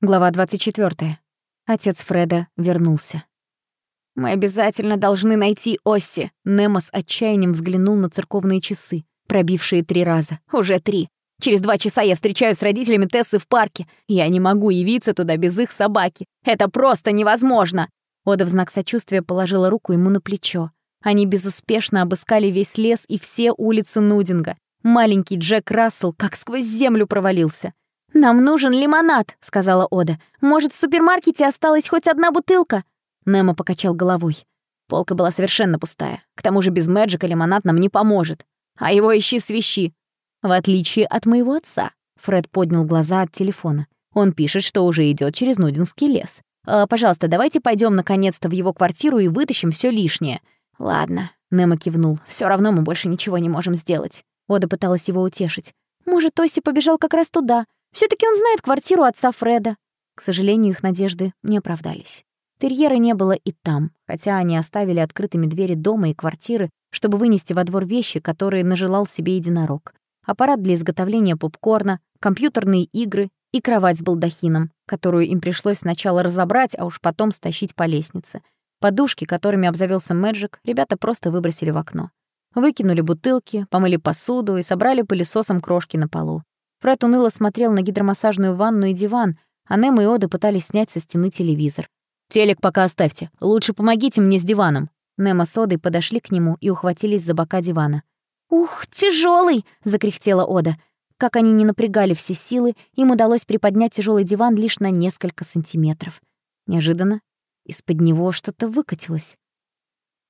Глава 24. Отец Фреда вернулся. «Мы обязательно должны найти Осси!» Немо с отчаянием взглянул на церковные часы, пробившие три раза. «Уже три. Через два часа я встречаюсь с родителями Тессы в парке. Я не могу явиться туда без их собаки. Это просто невозможно!» Ода в знак сочувствия положила руку ему на плечо. Они безуспешно обыскали весь лес и все улицы Нудинга. Маленький Джек Рассел как сквозь землю провалился. «Нам нужен лимонад», — сказала Ода. «Может, в супермаркете осталась хоть одна бутылка?» Немо покачал головой. Полка была совершенно пустая. К тому же без Мэджика лимонад нам не поможет. А его ищи свищи. В отличие от моего отца. Фред поднял глаза от телефона. Он пишет, что уже идет через Нудинский лес. «Э, «Пожалуйста, давайте пойдем наконец-то в его квартиру и вытащим все лишнее». «Ладно», — Немо кивнул. Все равно мы больше ничего не можем сделать». Ода пыталась его утешить. «Может, Тоси побежал как раз туда все таки он знает квартиру отца Фреда. К сожалению, их надежды не оправдались. Терьера не было и там, хотя они оставили открытыми двери дома и квартиры, чтобы вынести во двор вещи, которые нажелал себе единорог. Аппарат для изготовления попкорна, компьютерные игры и кровать с балдахином, которую им пришлось сначала разобрать, а уж потом стащить по лестнице. Подушки, которыми обзавелся Мэджик, ребята просто выбросили в окно. Выкинули бутылки, помыли посуду и собрали пылесосом крошки на полу. Фред уныло смотрел на гидромассажную ванну и диван, а Немо и Ода пытались снять со стены телевизор. «Телек пока оставьте. Лучше помогите мне с диваном». Немо с Одой подошли к нему и ухватились за бока дивана. «Ух, тяжелый! закряхтела Ода. Как они не напрягали все силы, им удалось приподнять тяжелый диван лишь на несколько сантиметров. Неожиданно из-под него что-то выкатилось.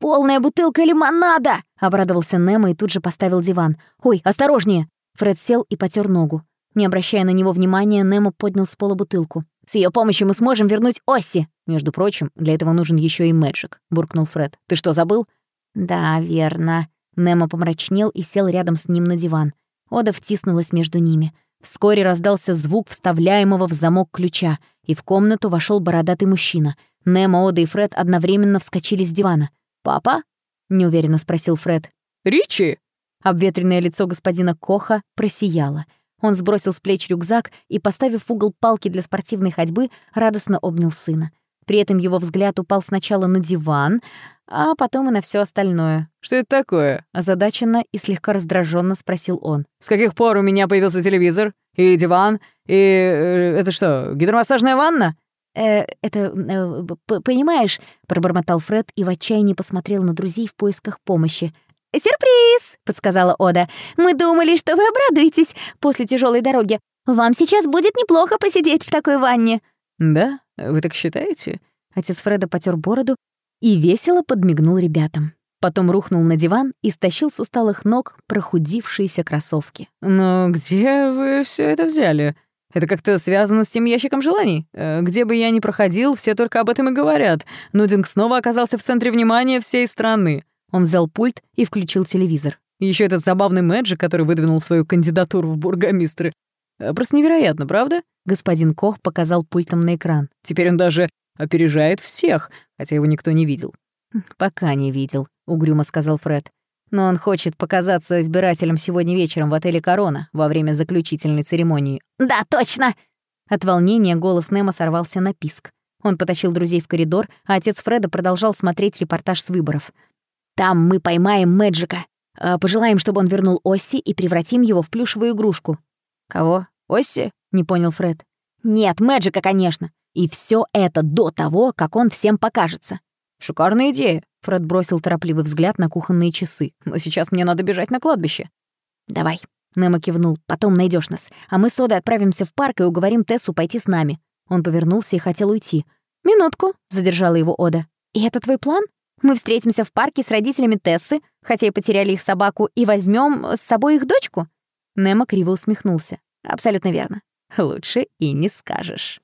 «Полная бутылка лимонада!» — обрадовался Немо и тут же поставил диван. «Ой, осторожнее!» Фред сел и потер ногу. Не обращая на него внимания, Немо поднял с пола бутылку. «С ее помощью мы сможем вернуть Осси!» «Между прочим, для этого нужен еще и Мэджик», — буркнул Фред. «Ты что, забыл?» «Да, верно». Немо помрачнел и сел рядом с ним на диван. Ода втиснулась между ними. Вскоре раздался звук вставляемого в замок ключа, и в комнату вошел бородатый мужчина. Немо, Ода и Фред одновременно вскочили с дивана. «Папа?» — неуверенно спросил Фред. «Ричи!» Обветренное лицо господина Коха просияло. Он сбросил с плеч рюкзак и, поставив в угол палки для спортивной ходьбы, радостно обнял сына. При этом его взгляд упал сначала на диван, а потом и на все остальное. «Что это такое?» — озадаченно и слегка раздраженно спросил он. «С каких пор у меня появился телевизор? И диван? И... Э, это что, гидромассажная ванна?» «Э, это... Э, понимаешь...» — пробормотал Фред и в отчаянии посмотрел на друзей в поисках помощи — «Сюрприз!» — подсказала Ода. «Мы думали, что вы обрадуетесь после тяжелой дороги. Вам сейчас будет неплохо посидеть в такой ванне». «Да? Вы так считаете?» Отец Фреда потер бороду и весело подмигнул ребятам. Потом рухнул на диван и стащил с усталых ног прохудившиеся кроссовки. «Но где вы все это взяли? Это как-то связано с тем ящиком желаний? Э, где бы я ни проходил, все только об этом и говорят. Нудинг снова оказался в центре внимания всей страны. Он взял пульт и включил телевизор. Еще этот забавный Мэджик, который выдвинул свою кандидатуру в бургомистры. Э, просто невероятно, правда? Господин Кох показал пультом на экран. Теперь он даже опережает всех, хотя его никто не видел. «Хм, «Пока не видел», — угрюмо сказал Фред. «Но он хочет показаться избирателем сегодня вечером в отеле «Корона» во время заключительной церемонии». «Да, точно!» От волнения голос Немо сорвался на писк. Он потащил друзей в коридор, а отец Фреда продолжал смотреть репортаж с выборов. Там мы поймаем Мэджика. А, пожелаем, чтобы он вернул Осси и превратим его в плюшевую игрушку». «Кого? Осси?» — не понял Фред. «Нет, Мэджика, конечно. И все это до того, как он всем покажется». «Шикарная идея», — Фред бросил торопливый взгляд на кухонные часы. «Но сейчас мне надо бежать на кладбище». «Давай», — Немо кивнул, — «потом найдешь нас. А мы с Одой отправимся в парк и уговорим Тессу пойти с нами». Он повернулся и хотел уйти. «Минутку», — задержала его Ода. «И это твой план?» Мы встретимся в парке с родителями Тессы, хотя и потеряли их собаку, и возьмем с собой их дочку?» Немо криво усмехнулся. «Абсолютно верно. Лучше и не скажешь».